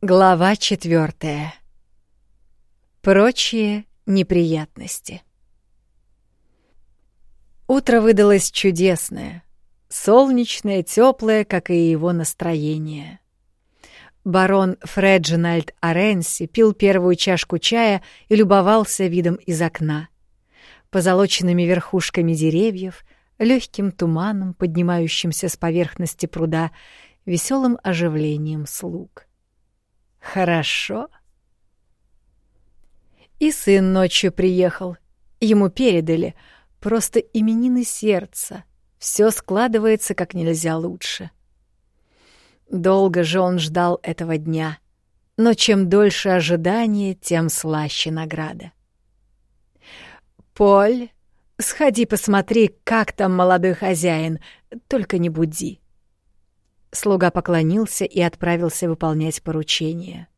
Глава четвертая. Прочие неприятности. Утро выдалось чудесное, солнечное, теплое, как и его настроение. Барон Фреджинальд Аренси пил первую чашку чая и любовался видом из окна. Позолоченными верхушками деревьев, легким туманом, поднимающимся с поверхности пруда, веселым оживлением слуг. Хорошо. И сын ночью приехал. Ему передали. Просто именины сердца. Все складывается как нельзя лучше. Долго же он ждал этого дня. Но чем дольше ожидание, тем слаще награда. «Поль, сходи посмотри, как там молодой хозяин, только не буди». Слуга поклонился и отправился выполнять поручение.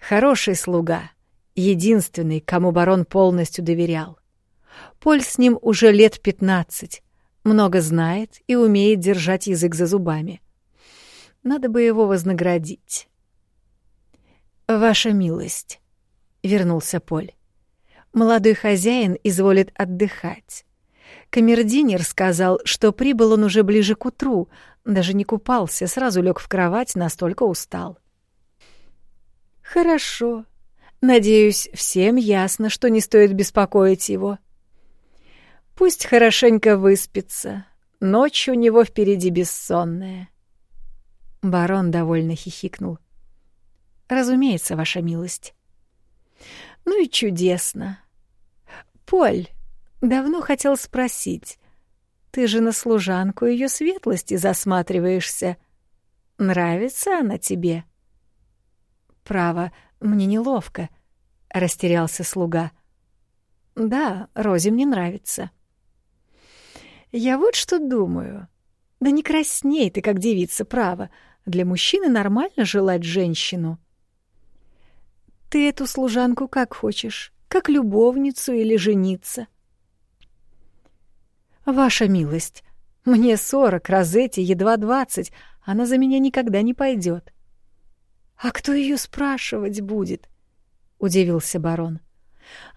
Хороший слуга, единственный, кому барон полностью доверял. Поль с ним уже лет пятнадцать, много знает и умеет держать язык за зубами. Надо бы его вознаградить. «Ваша милость», — вернулся Поль. «Молодой хозяин изволит отдыхать. Камердинер сказал, что прибыл он уже ближе к утру, даже не купался, сразу лег в кровать, настолько устал. Хорошо. Надеюсь, всем ясно, что не стоит беспокоить его. Пусть хорошенько выспится. Ночь у него впереди бессонная. Барон довольно хихикнул. Разумеется, ваша милость. Ну и чудесно. Поль, давно хотел спросить, ты же на служанку ее светлости засматриваешься. Нравится она тебе? Право, мне неловко, растерялся слуга. Да, Розе мне нравится. Я вот что думаю. Да не красней ты, как девица, право. Для мужчины нормально желать женщину. Ты эту служанку как хочешь, как любовницу или жениться. «Ваша милость, мне сорок, Розетти едва двадцать, она за меня никогда не пойдет. «А кто ее спрашивать будет?» — удивился барон.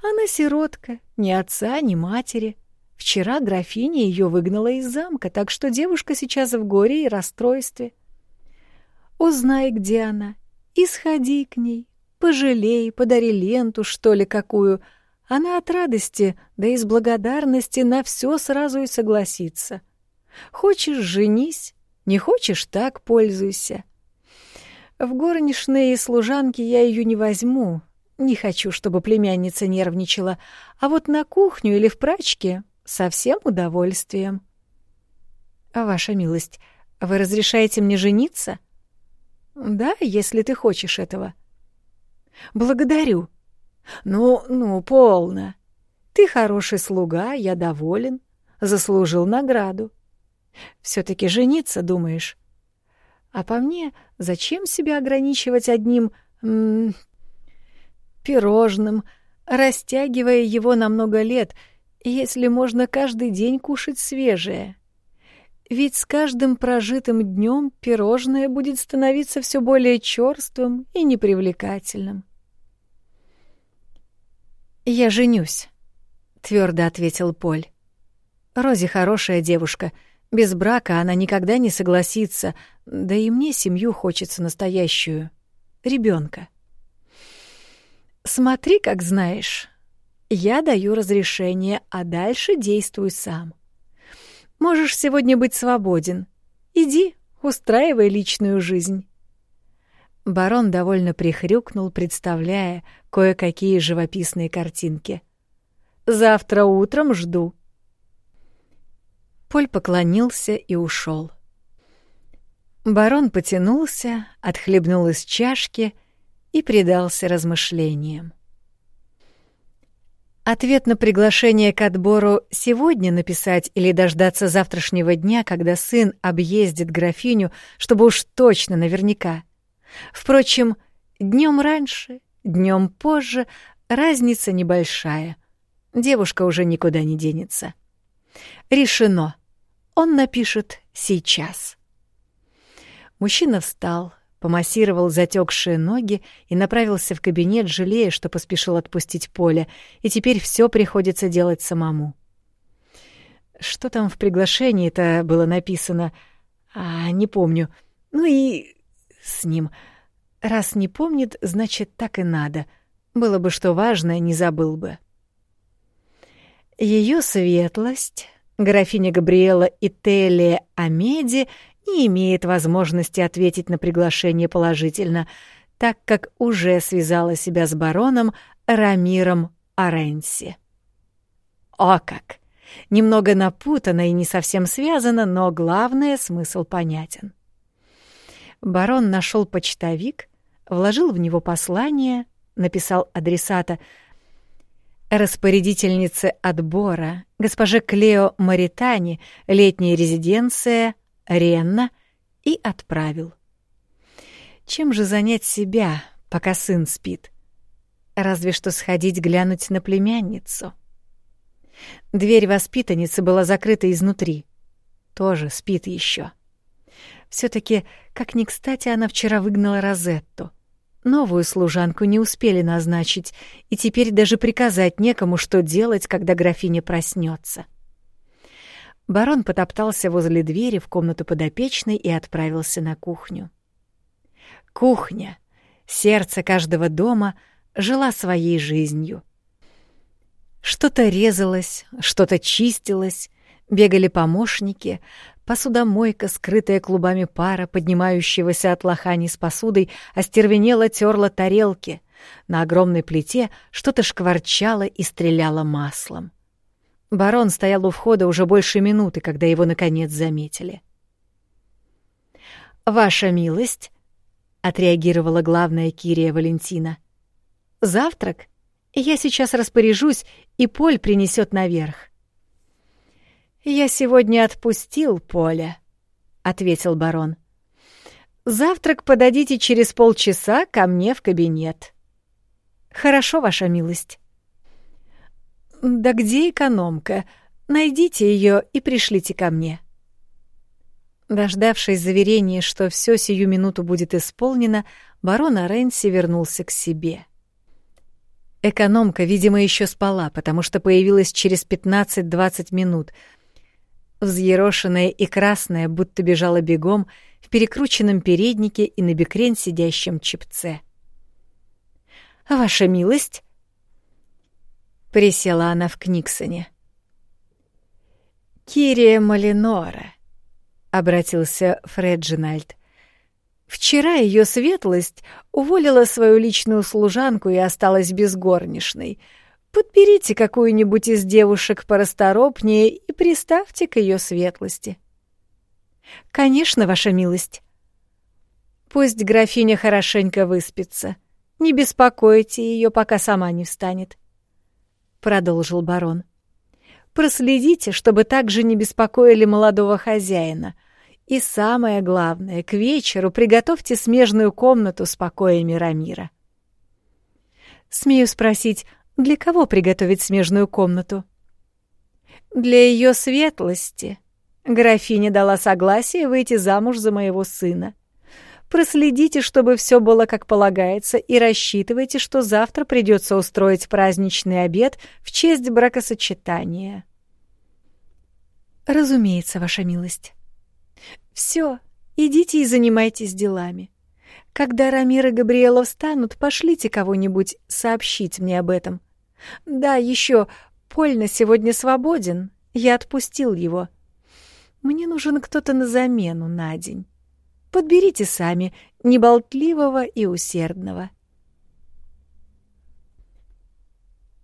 «Она сиротка, ни отца, ни матери. Вчера графиня ее выгнала из замка, так что девушка сейчас в горе и расстройстве. Узнай, где она, и сходи к ней, пожалей, подари ленту, что ли, какую — она от радости, да и с благодарности на все сразу и согласится. Хочешь — женись, не хочешь — так пользуйся. В горничные служанки я ее не возьму, не хочу, чтобы племянница нервничала, а вот на кухню или в прачке — со всем удовольствием. Ваша милость, вы разрешаете мне жениться? Да, если ты хочешь этого. Благодарю. «Ну, ну, полно. Ты хороший слуга, я доволен. Заслужил награду. Все-таки жениться, думаешь? А по мне, зачем себя ограничивать одним м -м, пирожным, растягивая его на много лет, если можно каждый день кушать свежее? Ведь с каждым прожитым днем пирожное будет становиться все более черствым и непривлекательным. «Я женюсь», — твердо ответил Поль. «Рози хорошая девушка. Без брака она никогда не согласится, да и мне семью хочется настоящую. ребенка. «Смотри, как знаешь. Я даю разрешение, а дальше действуй сам. Можешь сегодня быть свободен. Иди, устраивай личную жизнь». Барон довольно прихрюкнул, представляя кое-какие живописные картинки. «Завтра утром жду». Поль поклонился и ушел. Барон потянулся, отхлебнул из чашки и предался размышлениям. Ответ на приглашение к отбору сегодня написать или дождаться завтрашнего дня, когда сын объездит графиню, чтобы уж точно наверняка — Впрочем, днем раньше, днем позже разница небольшая. Девушка уже никуда не денется. Решено. Он напишет сейчас. Мужчина встал, помассировал затекшие ноги и направился в кабинет, жалея, что поспешил отпустить поле, и теперь все приходится делать самому. Что там в приглашении-то было написано? А, не помню. Ну и с ним. Раз не помнит, значит, так и надо. Было бы что важное, не забыл бы. Ее светлость, графиня Габриэла Ителия Амеди, не имеет возможности ответить на приглашение положительно, так как уже связала себя с бароном Рамиром Оренси. О как! Немного напутано и не совсем связано, но главное — смысл понятен. Барон нашел почтовик, вложил в него послание, написал адресата распорядительнице отбора, госпоже Клео Маритани, летняя резиденция, Ренна, и отправил. Чем же занять себя, пока сын спит? Разве что сходить глянуть на племянницу. Дверь воспитанницы была закрыта изнутри. Тоже спит еще. Все таки как ни кстати, она вчера выгнала Розетту. Новую служанку не успели назначить, и теперь даже приказать некому, что делать, когда графиня проснется. Барон потоптался возле двери в комнату подопечной и отправился на кухню. Кухня, сердце каждого дома, жила своей жизнью. Что-то резалось, что-то чистилось, бегали помощники, посудомойка, скрытая клубами пара, поднимающегося от лохани с посудой, остервенело терла тарелки. На огромной плите что-то шкварчало и стреляло маслом. Барон стоял у входа уже больше минуты, когда его наконец заметили. «Ваша милость», — отреагировала главная Кирия Валентина, — «завтрак?» Я сейчас распоряжусь, и Поль принесет наверх. «Я сегодня отпустил Поля», — ответил барон. «Завтрак подадите через полчаса ко мне в кабинет». «Хорошо, ваша милость». «Да где экономка? Найдите ее и пришлите ко мне». Дождавшись заверения, что все сию минуту будет исполнено, барон Оренси вернулся к себе. Экономка, видимо, еще спала, потому что появилась через 15-20 минут. Взъерошенная и красная, будто бежала бегом, в перекрученном переднике и на бекрень сидящем чепце. «Ваша милость?» Присела она в Книксоне. «Кирия Малинора», — обратился Фреджинальд. Вчера ее светлость уволила свою личную служанку и осталась без горничной. Подберите какую-нибудь из девушек порасторопнее и приставьте к ее светлости. Конечно, ваша милость. Пусть графиня хорошенько выспится. Не беспокойте ее, пока сама не встанет. Продолжил барон. Проследите, чтобы также не беспокоили молодого хозяина — и самое главное, к вечеру приготовьте смежную комнату с покоями Рамира. Смею спросить, для кого приготовить смежную комнату? Для ее светлости. Графиня дала согласие выйти замуж за моего сына. Проследите, чтобы все было как полагается, и рассчитывайте, что завтра придется устроить праздничный обед в честь бракосочетания. Разумеется, ваша милость. Все, идите и занимайтесь делами. Когда Рамир и Габриэла встанут, пошлите кого-нибудь сообщить мне об этом. Да, еще, Поль на сегодня свободен, я отпустил его. Мне нужен кто-то на замену на день. Подберите сами, неболтливого и усердного.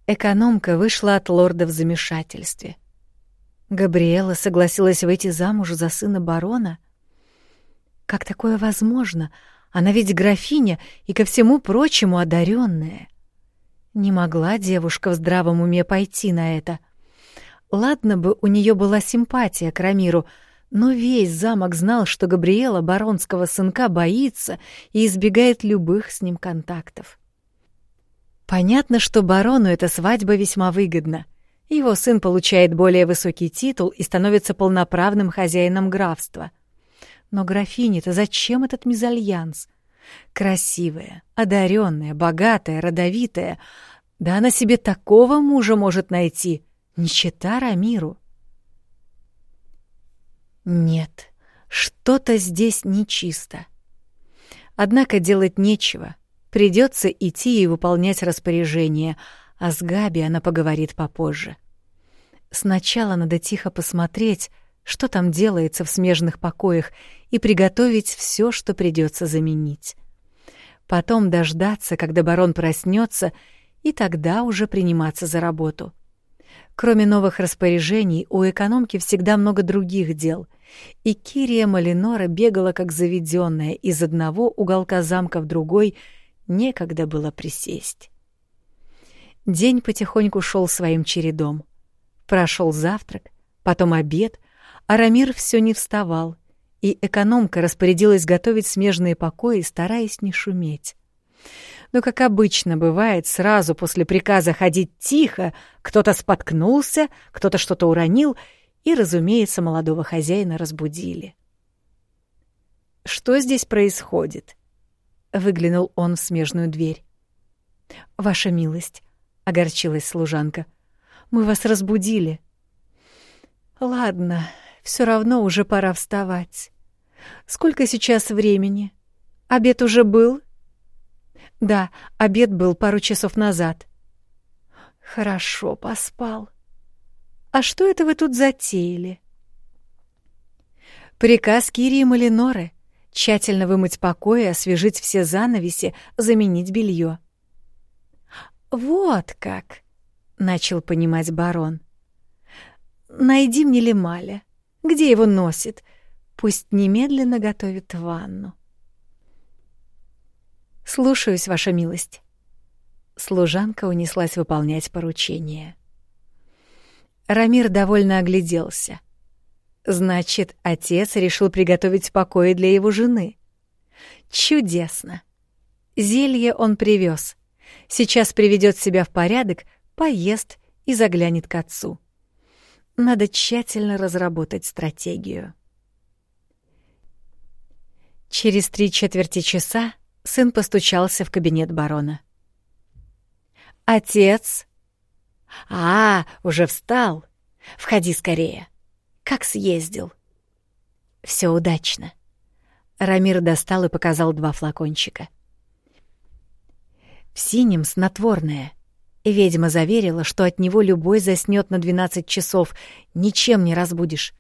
Экономка вышла от лорда в замешательстве — Габриэла согласилась выйти замуж за сына барона? Как такое возможно? Она ведь графиня и ко всему прочему одаренная. Не могла девушка в здравом уме пойти на это. Ладно бы у нее была симпатия к Рамиру, но весь замок знал, что Габриэла баронского сынка боится и избегает любых с ним контактов. Понятно, что барону эта свадьба весьма выгодна — его сын получает более высокий титул и становится полноправным хозяином графства. Но графине-то зачем этот мезальянс? Красивая, одаренная, богатая, родовитая. Да она себе такого мужа может найти, не чита Рамиру. Нет, что-то здесь нечисто. Однако делать нечего. Придется идти и выполнять распоряжение, а с Габи она поговорит попозже. Сначала надо тихо посмотреть, что там делается в смежных покоях, и приготовить все, что придется заменить. Потом дождаться, когда барон проснется, и тогда уже приниматься за работу. Кроме новых распоряжений, у экономки всегда много других дел, и Кирия Малинора бегала как заведенная из одного уголка замка в другой, некогда было присесть. День потихоньку шел своим чередом. Прошел завтрак, потом обед, а Рамир все не вставал, и экономка распорядилась готовить смежные покои, стараясь не шуметь. Но, как обычно бывает, сразу после приказа ходить тихо, кто-то споткнулся, кто-то что-то уронил, и, разумеется, молодого хозяина разбудили. «Что здесь происходит?» — выглянул он в смежную дверь. «Ваша милость», — огорчилась служанка, — «мы вас разбудили». «Ладно, все равно уже пора вставать. Сколько сейчас времени? Обед уже был? Да, обед был пару часов назад. Хорошо, поспал. А что это вы тут затеяли? Приказ Кирии Малиноры — тщательно вымыть покои, освежить все занавеси, заменить белье. «Вот как!» — начал понимать барон. «Найди мне Лемаля. Где его носит? Пусть немедленно готовит ванну. Слушаюсь, ваша милость. Служанка унеслась выполнять поручение. Рамир довольно огляделся. Значит, отец решил приготовить покои для его жены. Чудесно. Зелье он привез. Сейчас приведет себя в порядок, поест и заглянет к отцу. Надо тщательно разработать стратегию. Через три четверти часа сын постучался в кабинет барона. «Отец!» «А, уже встал! Входи скорее! Как съездил?» «Все удачно!» Рамир достал и показал два флакончика. В синем снотворное — Ведьма заверила, что от него любой заснёт на 12 часов, ничем не разбудишь.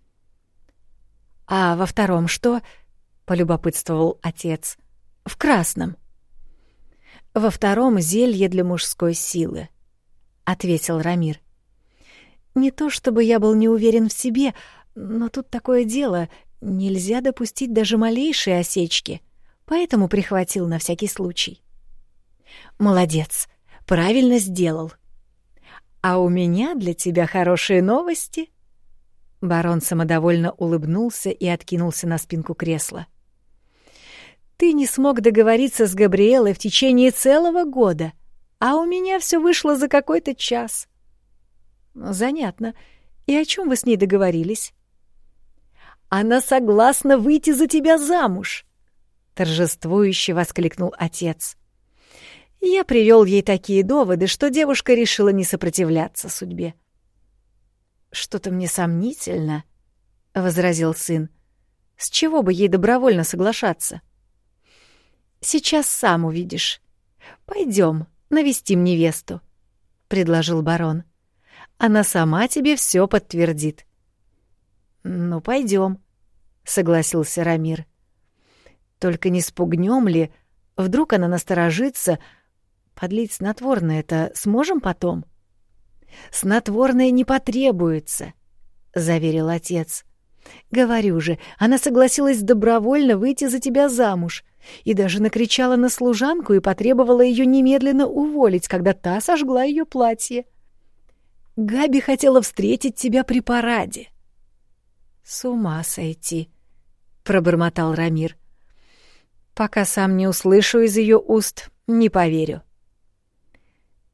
«А во втором что?» — полюбопытствовал отец. «В красном». «Во втором зелье для мужской силы», — ответил Рамир. «Не то чтобы я был не уверен в себе, но тут такое дело, нельзя допустить даже малейшие осечки, поэтому прихватил на всякий случай». «Молодец», правильно сделал. А у меня для тебя хорошие новости. Барон самодовольно улыбнулся и откинулся на спинку кресла. Ты не смог договориться с Габриэлой в течение целого года, а у меня все вышло за какой-то час. Занятно. И о чем вы с ней договорились? Она согласна выйти за тебя замуж, торжествующе воскликнул отец. Я привел ей такие доводы, что девушка решила не сопротивляться судьбе. «Что-то мне сомнительно», — возразил сын. «С чего бы ей добровольно соглашаться?» «Сейчас сам увидишь. Пойдем, навестим невесту», — предложил барон. «Она сама тебе все подтвердит». «Ну, пойдем», — согласился Рамир. «Только не спугнем ли? Вдруг она насторожится, — Подлить снотворное это сможем потом? Снотворное не потребуется, заверил отец. Говорю же, она согласилась добровольно выйти за тебя замуж и даже накричала на служанку и потребовала ее немедленно уволить, когда та сожгла ее платье. Габи хотела встретить тебя при параде. С ума сойти, пробормотал Рамир. Пока сам не услышу из ее уст, не поверю.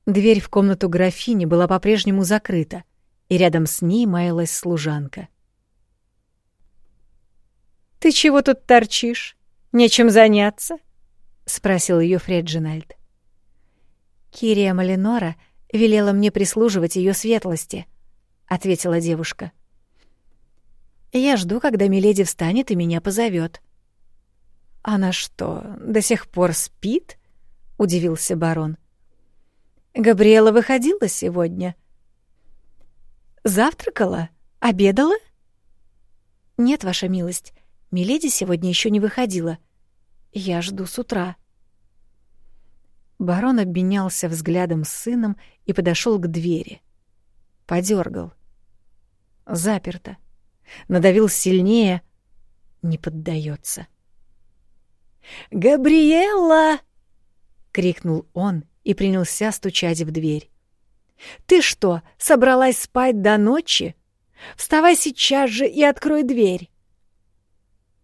Дверь в комнату графини была по-прежнему закрыта, и рядом с ней маялась служанка. «Ты чего тут торчишь? Нечем заняться?» — спросил ее Фреджинальд. Кирия Малинора велела мне прислуживать ее светлости, ответила девушка. Я жду, когда миледи встанет и меня позовет. Она что, до сих пор спит? удивился барон. Габриэла выходила сегодня. Завтракала? Обедала? Нет, ваша милость. Миледи сегодня еще не выходила. Я жду с утра. Барон обменялся взглядом с сыном и подошел к двери. Подергал. Заперто. Надавил сильнее. Не поддается. «Габриэлла!» — крикнул он и принялся стучать в дверь. «Ты что, собралась спать до ночи? Вставай сейчас же и открой дверь!»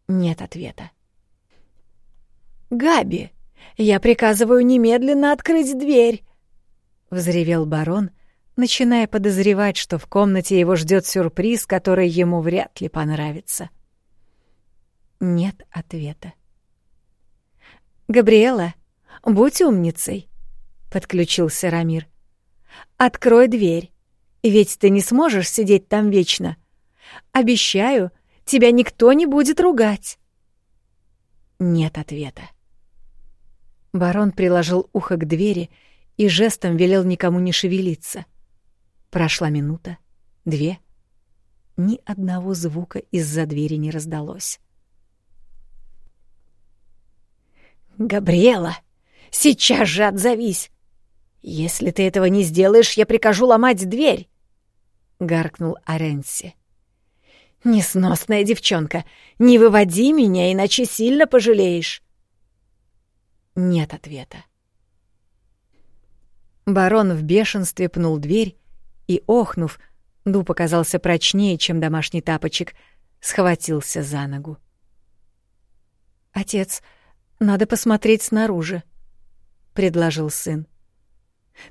Нет ответа. «Габи, я приказываю немедленно открыть дверь!» — взревел барон, начиная подозревать, что в комнате его ждет сюрприз, который ему вряд ли понравится. Нет ответа. «Габриэла, будь умницей!» — подключился Рамир. «Открой дверь, ведь ты не сможешь сидеть там вечно. Обещаю, тебя никто не будет ругать». Нет ответа. Барон приложил ухо к двери и жестом велел никому не шевелиться. Прошла минута, две. Ни одного звука из-за двери не раздалось. «Габриэла, сейчас же отзовись! Если ты этого не сделаешь, я прикажу ломать дверь!» — гаркнул Аренси. «Несносная девчонка, не выводи меня, иначе сильно пожалеешь!» Нет ответа. Барон в бешенстве пнул дверь и, охнув, дуб оказался прочнее, чем домашний тапочек, схватился за ногу. «Отец, надо посмотреть снаружи», — предложил сын.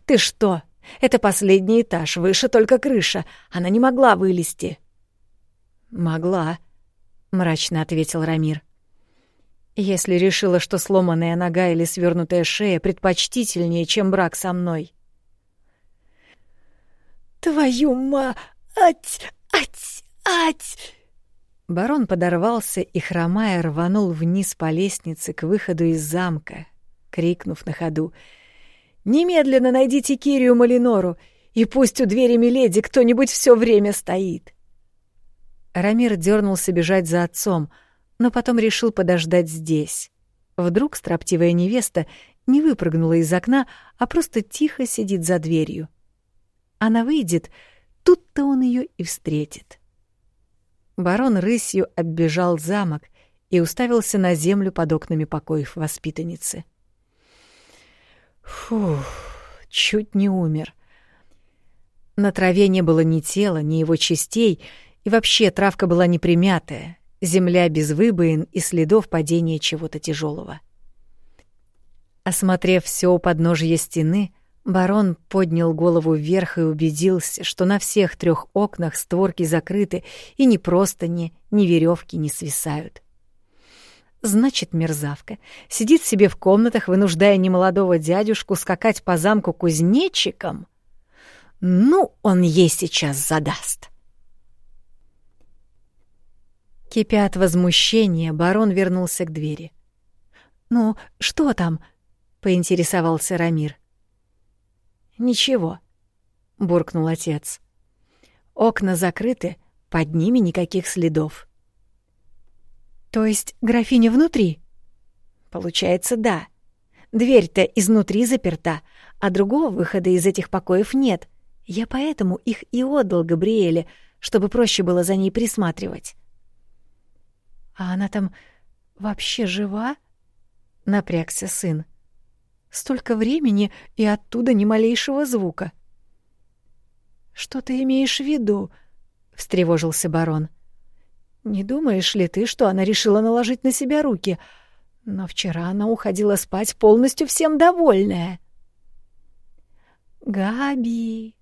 «Ты что? Это последний этаж, выше только крыша. Она не могла вылезти». «Могла», — мрачно ответил Рамир. Если решила, что сломанная нога или свернутая шея предпочтительнее, чем брак со мной. «Твою мать! Ать! Ать! Ать!» Барон подорвался и, хромая, рванул вниз по лестнице к выходу из замка, крикнув на ходу. «Немедленно найдите Кирию Малинору, и пусть у двери Миледи кто-нибудь все время стоит!» Рамир дернулся бежать за отцом — но потом решил подождать здесь. Вдруг строптивая невеста не выпрыгнула из окна, а просто тихо сидит за дверью. Она выйдет, тут-то он ее и встретит. Барон рысью оббежал замок и уставился на землю под окнами покоев воспитанницы. Фух, чуть не умер. На траве не было ни тела, ни его частей, и вообще травка была непримятая, земля без выбоин и следов падения чего-то тяжелого. Осмотрев все у подножья стены, барон поднял голову вверх и убедился, что на всех трех окнах створки закрыты и ни простыни, ни веревки не свисают. Значит, мерзавка сидит себе в комнатах, вынуждая немолодого дядюшку скакать по замку кузнечиком. Ну, он ей сейчас задаст. Кипя от возмущения, барон вернулся к двери. «Ну, что там?» — поинтересовался Рамир. «Ничего», — буркнул отец. «Окна закрыты, под ними никаких следов». «То есть графиня внутри?» «Получается, да. Дверь-то изнутри заперта, а другого выхода из этих покоев нет. Я поэтому их и отдал Габриэле, чтобы проще было за ней присматривать». А она там вообще жива? Напрягся сын. Столько времени и оттуда ни малейшего звука. Что ты имеешь в виду? встревожился барон. Не думаешь ли ты, что она решила наложить на себя руки? Но вчера она уходила спать полностью всем довольная. Габи,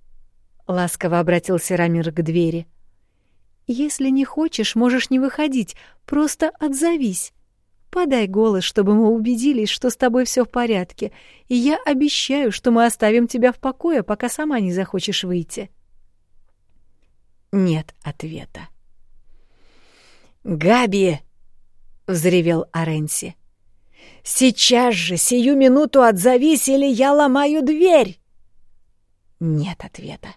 ласково обратился Рамир к двери. Если не хочешь, можешь не выходить, просто отзовись. Подай голос, чтобы мы убедились, что с тобой все в порядке, и я обещаю, что мы оставим тебя в покое, пока сама не захочешь выйти. Нет ответа. «Габи!» — взревел Оренси. «Сейчас же, сию минуту отзовись, или я ломаю дверь!» Нет ответа.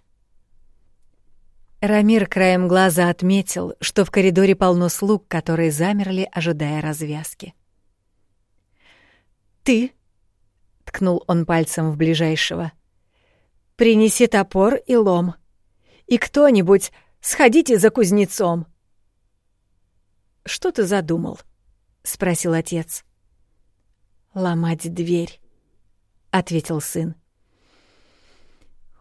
Рамир краем глаза отметил, что в коридоре полно слуг, которые замерли, ожидая развязки. «Ты?» — ткнул он пальцем в ближайшего. «Принеси топор и лом. И кто-нибудь сходите за кузнецом». «Что ты задумал?» — спросил отец. «Ломать дверь», — ответил сын.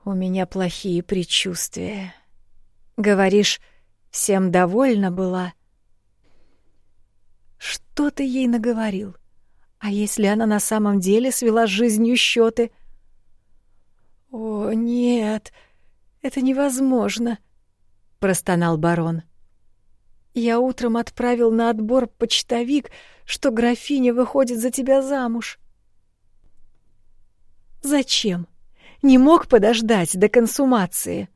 «У меня плохие предчувствия». Говоришь, всем довольна была? Что ты ей наговорил? А если она на самом деле свела с жизнью счеты? О, нет, это невозможно, простонал барон. Я утром отправил на отбор почтовик, что графиня выходит за тебя замуж. Зачем? Не мог подождать до консумации.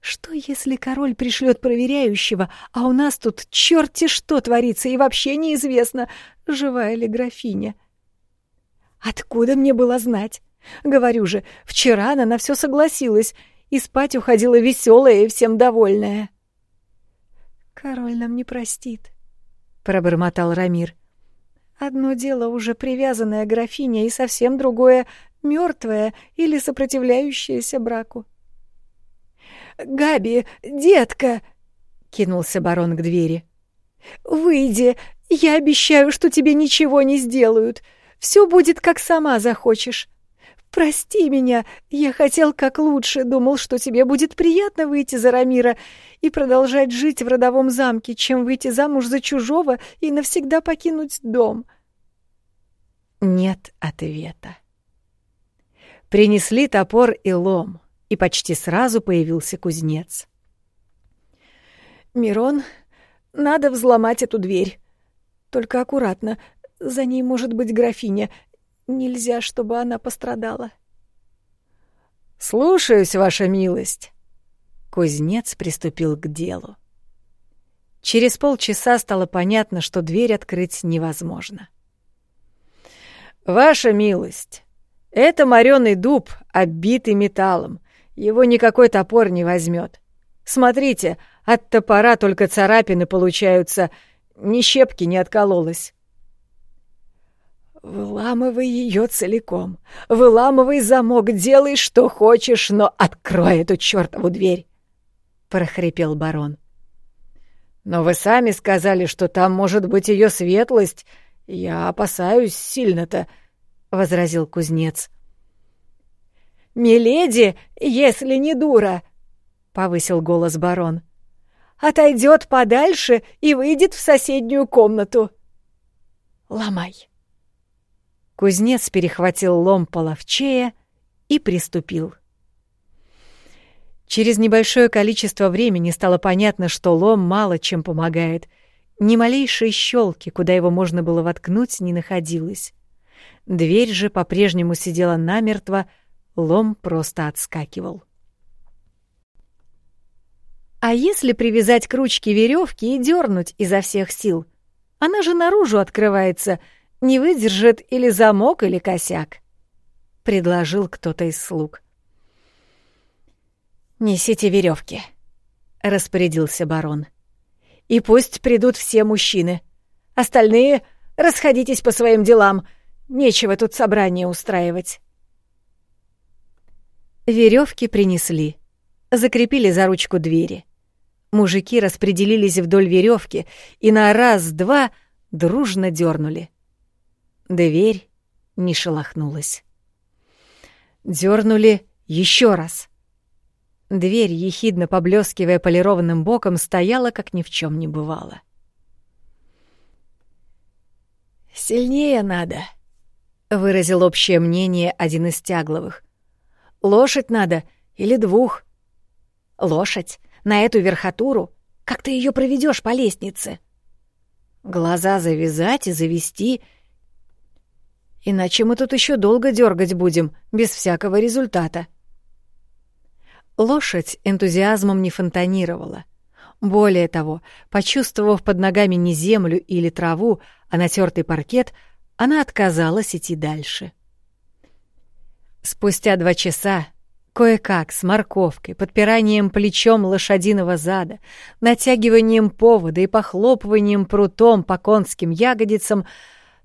Что, если король пришлет проверяющего, а у нас тут черти что творится, и вообще неизвестно, живая ли графиня? Откуда мне было знать? Говорю же, вчера она на все согласилась, и спать уходила веселая и всем довольная. «Король нам не простит», — пробормотал Рамир. «Одно дело уже привязанная графиня, и совсем другое — мертвая или сопротивляющаяся браку». «Габи, детка!» — кинулся барон к двери. «Выйди, я обещаю, что тебе ничего не сделают. Все будет, как сама захочешь. Прости меня, я хотел как лучше, думал, что тебе будет приятно выйти за Рамира и продолжать жить в родовом замке, чем выйти замуж за чужого и навсегда покинуть дом». Нет ответа. Принесли топор и лом и почти сразу появился кузнец. «Мирон, надо взломать эту дверь. Только аккуратно, за ней может быть графиня. Нельзя, чтобы она пострадала». «Слушаюсь, ваша милость». Кузнец приступил к делу. Через полчаса стало понятно, что дверь открыть невозможно. «Ваша милость, это морёный дуб, оббитый металлом. Его никакой топор не возьмет. Смотрите, от топора только царапины получаются, ни щепки не откололось. «Выламывай ее целиком, выламывай замок, делай, что хочешь, но открой эту чертову дверь!» — прохрипел барон. «Но вы сами сказали, что там может быть ее светлость. Я опасаюсь сильно-то», — возразил кузнец. «Миледи, если не дура!» — повысил голос барон. «Отойдет подальше и выйдет в соседнюю комнату. Ломай!» Кузнец перехватил лом половчея и приступил. Через небольшое количество времени стало понятно, что лом мало чем помогает. Ни малейшей щелки, куда его можно было воткнуть, не находилось. Дверь же по-прежнему сидела намертво, лом просто отскакивал. А если привязать к ручке веревки и дернуть изо всех сил? Она же наружу открывается, не выдержит или замок, или косяк, — предложил кто-то из слуг. «Несите веревки, распорядился барон. «И пусть придут все мужчины. Остальные расходитесь по своим делам. Нечего тут собрание устраивать». Веревки принесли. Закрепили за ручку двери. Мужики распределились вдоль веревки и на раз-два дружно дернули. Дверь не шелохнулась. Дернули еще раз. Дверь, ехидно поблескивая полированным боком, стояла, как ни в чем не бывало. «Сильнее надо», — выразил общее мнение один из тягловых. Лошадь надо или двух. Лошадь на эту верхотуру? Как ты ее проведешь по лестнице? Глаза завязать и завести. Иначе мы тут еще долго дергать будем, без всякого результата. Лошадь энтузиазмом не фонтанировала. Более того, почувствовав под ногами не землю или траву, а натертый паркет, она отказалась идти дальше. Спустя два часа Кое-как, с морковкой, подпиранием плечом лошадиного зада, натягиванием повода и похлопыванием прутом по конским ягодицам,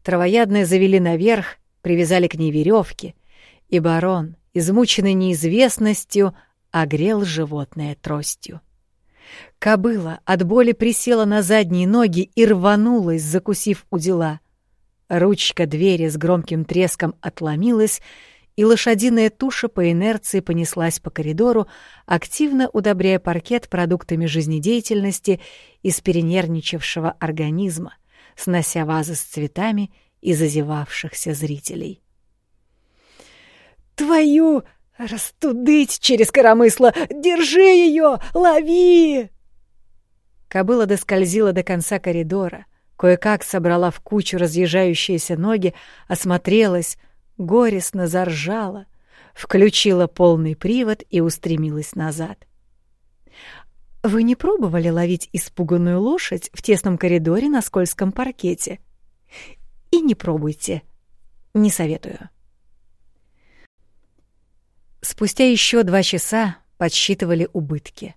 травоядные завели наверх, привязали к ней веревки, и барон, измученный неизвестностью, огрел животное тростью. Кобыла от боли присела на задние ноги и рванулась, закусив у дела. Ручка двери с громким треском отломилась, и лошадиная туша по инерции понеслась по коридору, активно удобряя паркет продуктами жизнедеятельности из перенервничавшего организма, снося вазы с цветами и зазевавшихся зрителей. «Твою! Растудыть через коромысло! Держи ее! Лови!» Кобыла доскользила до конца коридора, кое-как собрала в кучу разъезжающиеся ноги, осмотрелась, горестно заржала, включила полный привод и устремилась назад. Вы не пробовали ловить испуганную лошадь в тесном коридоре на скользком паркете? И не пробуйте. Не советую. Спустя еще два часа подсчитывали убытки.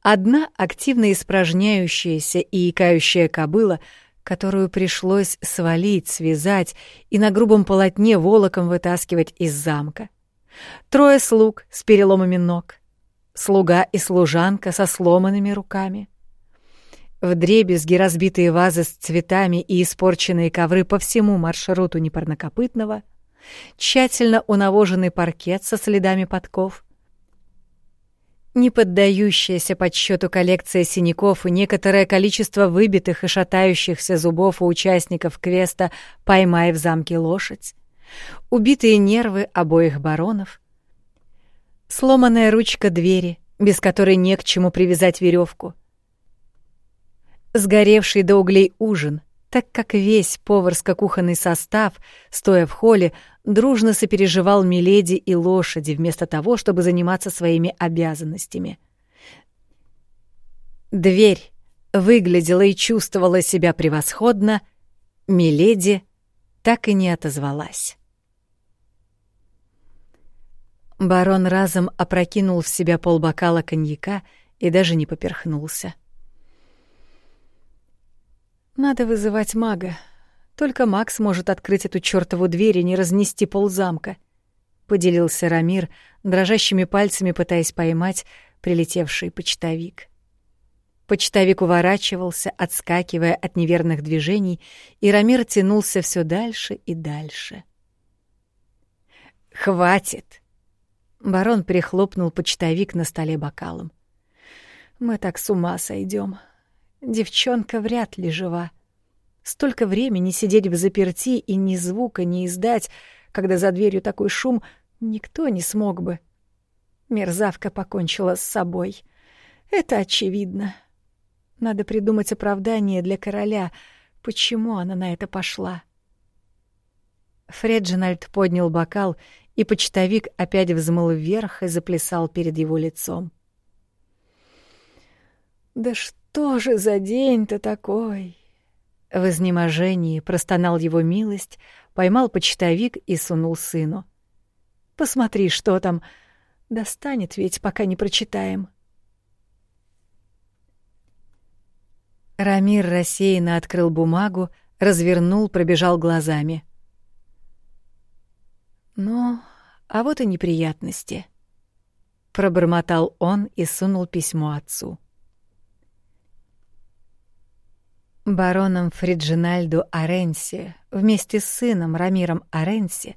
Одна активно испражняющаяся и икающая кобыла — которую пришлось свалить, связать и на грубом полотне волоком вытаскивать из замка. Трое слуг с переломами ног, слуга и служанка со сломанными руками. Вдребезги разбитые вазы с цветами и испорченные ковры по всему маршруту непарнокопытного, тщательно унавоженный паркет со следами подков — не поддающаяся подсчету коллекция синяков и некоторое количество выбитых и шатающихся зубов у участников квеста «Поймай в замке лошадь», убитые нервы обоих баронов, сломанная ручка двери, без которой не к чему привязать веревку, сгоревший до углей ужин — так как весь поварско-кухонный состав, стоя в холле, дружно сопереживал Миледи и лошади вместо того, чтобы заниматься своими обязанностями. Дверь выглядела и чувствовала себя превосходно, Миледи так и не отозвалась. Барон разом опрокинул в себя полбокала коньяка и даже не поперхнулся. Надо вызывать мага. Только маг сможет открыть эту чёртову дверь и не разнести ползамка. Поделился Рамир, дрожащими пальцами пытаясь поймать прилетевший почтовик. Почтовик уворачивался, отскакивая от неверных движений, и Рамир тянулся всё дальше и дальше. «Хватит!» Барон прихлопнул почтовик на столе бокалом. «Мы так с ума сойдём. Девчонка вряд ли жива. Столько времени сидеть в заперти и ни звука не издать, когда за дверью такой шум, никто не смог бы. Мерзавка покончила с собой. Это очевидно. Надо придумать оправдание для короля, почему она на это пошла. Фреджинальд поднял бокал, и почтовик опять взмыл вверх и заплясал перед его лицом. «Да что?» Что же за день-то такой?» В изнеможении простонал его милость, поймал почтовик и сунул сыну. «Посмотри, что там. Достанет ведь, пока не прочитаем». Рамир рассеянно открыл бумагу, развернул, пробежал глазами. «Ну, а вот и неприятности», — пробормотал он и сунул письмо отцу. Бароном Фриджинальду Аренси вместе с сыном Рамиром Аренси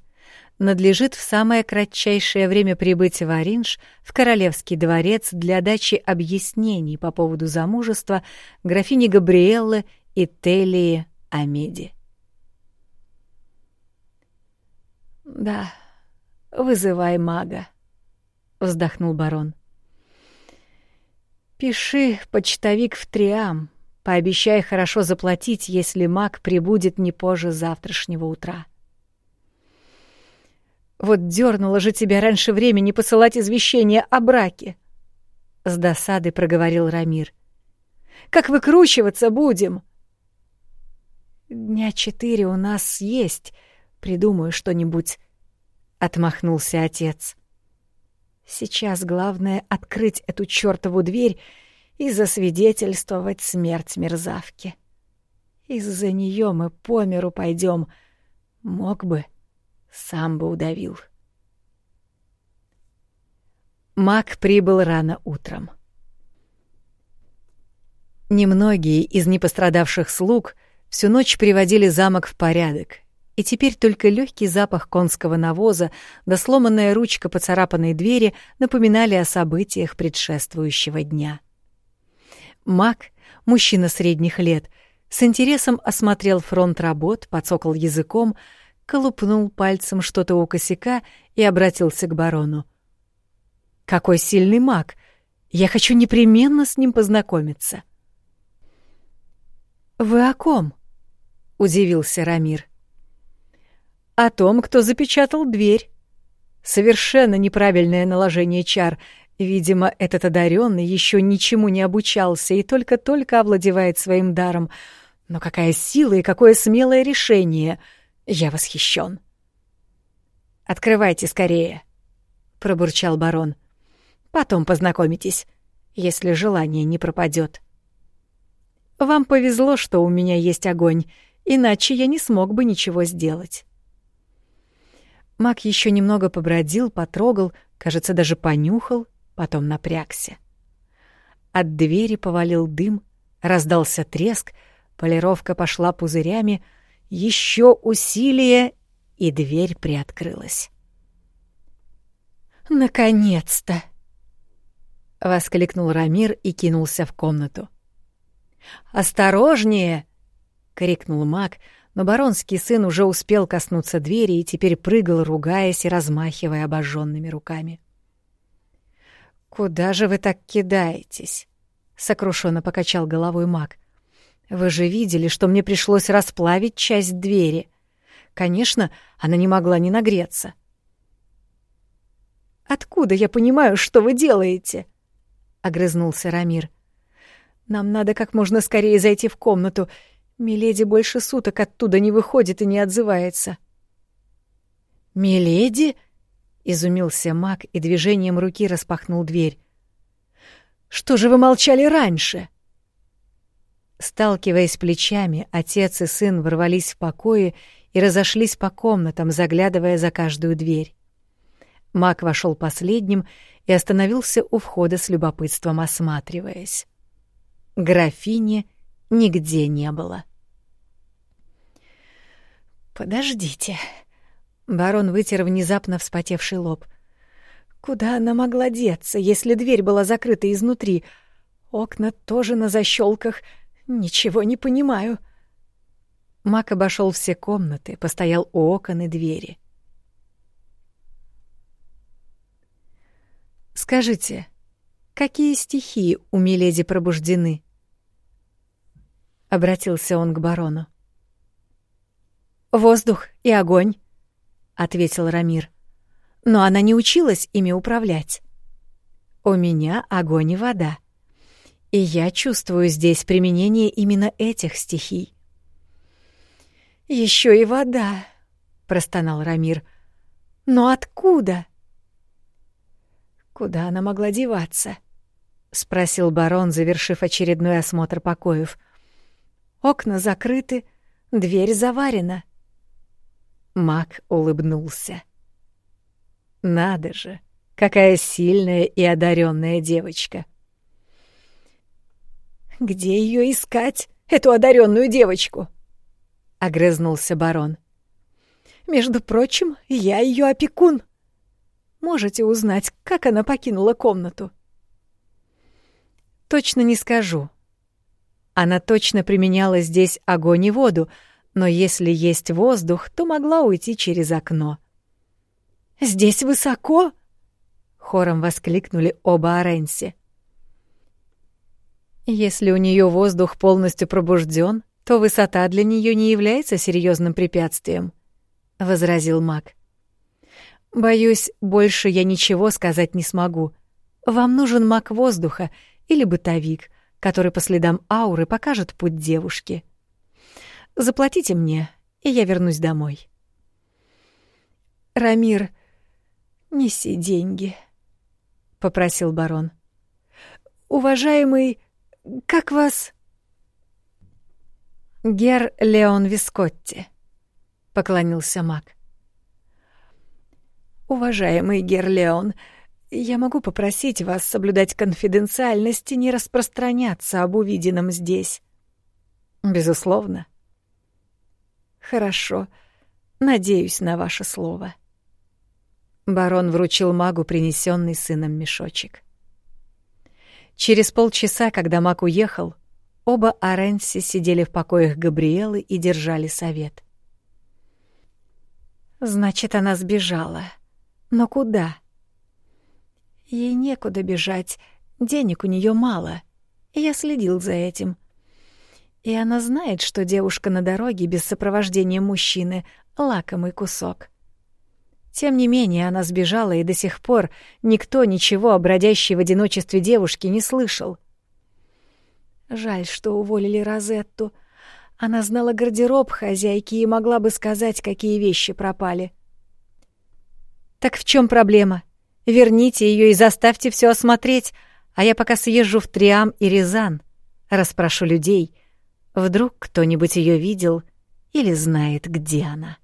надлежит в самое кратчайшее время прибыть в Оринж в Королевский дворец для дачи объяснений по поводу замужества графини Габриэллы и Телии Амеди. «Да, вызывай мага», — вздохнул барон. «Пиши почтовик в Триам, Пообещай хорошо заплатить, если маг прибудет не позже завтрашнего утра. Вот дернула же тебя раньше времени посылать извещение о браке. С досадой проговорил Рамир. Как выкручиваться будем? Дня четыре у нас есть. Придумаю что-нибудь. Отмахнулся отец. Сейчас главное открыть эту чёртову дверь и засвидетельствовать смерть мерзавки. Из-за неё мы по миру пойдём. Мог бы, сам бы удавил. Маг прибыл рано утром. Немногие из непострадавших слуг всю ночь приводили замок в порядок, и теперь только легкий запах конского навоза да сломанная ручка поцарапанной двери напоминали о событиях предшествующего дня. Мак, мужчина средних лет, с интересом осмотрел фронт работ, подсокал языком, колупнул пальцем что-то у косяка и обратился к барону. «Какой сильный маг! Я хочу непременно с ним познакомиться!» «Вы о ком?» — удивился Рамир. — о том, кто запечатал дверь. Совершенно неправильное наложение чар. Видимо, этот одаренный еще ничему не обучался и только-только овладевает своим даром. Но какая сила и какое смелое решение! Я восхищен. «Открывайте скорее», — пробурчал барон. «Потом познакомитесь, если желание не пропадет. Вам повезло, что у меня есть огонь, иначе я не смог бы ничего сделать». Мак еще немного побродил, потрогал, кажется, даже понюхал, потом напрягся. От двери повалил дым, раздался треск, полировка пошла пузырями, еще усилие, и дверь приоткрылась. «Наконец-то!» — воскликнул Рамир и кинулся в комнату. «Осторожнее!» — крикнул маг, но баронский сын уже успел коснуться двери и теперь прыгал, ругаясь и размахивая обожженными руками. «Куда же вы так кидаетесь?» — сокрушенно покачал головой маг. «Вы же видели, что мне пришлось расплавить часть двери. Конечно, она не могла не нагреться». «Откуда я понимаю, что вы делаете?» — огрызнулся Рамир. «Нам надо как можно скорее зайти в комнату Миледи больше суток оттуда не выходит и не отзывается. «Миледи?» — изумился маг и движением руки распахнул дверь. «Что же вы молчали раньше?» Сталкиваясь плечами, отец и сын ворвались в покои и разошлись по комнатам, заглядывая за каждую дверь. Маг вошел последним и остановился у входа с любопытством осматриваясь. Графини нигде не было. «Подождите». Барон вытер внезапно вспотевший лоб. «Куда она могла деться, если дверь была закрыта изнутри? Окна тоже на защелках. Ничего не понимаю». Мак обошел все комнаты, постоял у окон и двери. «Скажите, какие стихии у Миледи пробуждены?» — обратился он к барону. «Воздух и огонь», — ответил Рамир. «Но она не училась ими управлять. У меня огонь и вода. И я чувствую здесь применение именно этих стихий». Еще и вода», — простонал Рамир. «Но откуда?» «Куда она могла деваться?» — спросил барон, завершив очередной осмотр покоев. Окна закрыты, дверь заварена. Мак улыбнулся. Надо же, какая сильная и одаренная девочка. Где ее искать, эту одаренную девочку? огрызнулся барон. Между прочим, я ее опекун. Можете узнать, как она покинула комнату? Точно не скажу, она точно применяла здесь огонь и воду, но если есть воздух, то могла уйти через окно. «Здесь высоко!» — хором воскликнули оба Оренси. Если у нее воздух полностью пробужден, то высота для нее не является серьезным препятствием, возразил Мак. Боюсь, больше я ничего сказать не смогу. Вам нужен маг воздуха или бытовик, который по следам ауры покажет путь девушки. Заплатите мне, и я вернусь домой. Рамир, неси деньги, попросил барон. Уважаемый, как вас? Гер Леон Вискотти, поклонился маг. «Уважаемый Герлеон, я могу попросить вас соблюдать конфиденциальность и не распространяться об увиденном здесь?» «Безусловно». «Хорошо. Надеюсь на ваше слово». Барон вручил магу принесенный сыном мешочек. Через полчаса, когда маг уехал, оба Оренси сидели в покоях Габриэлы и держали совет. «Значит, она сбежала», но куда? Ей некуда бежать, денег у нее мало. Я следил за этим. И она знает, что девушка на дороге без сопровождения мужчины — лакомый кусок. Тем не менее, она сбежала, и до сих пор никто ничего о бродящей в одиночестве девушке не слышал. Жаль, что уволили Розетту. Она знала гардероб хозяйки и могла бы сказать, какие вещи пропали. Так в чем проблема? Верните ее и заставьте все осмотреть, а я пока съезжу в Триам и Рязан, расспрошу людей. Вдруг кто-нибудь ее видел или знает, где она.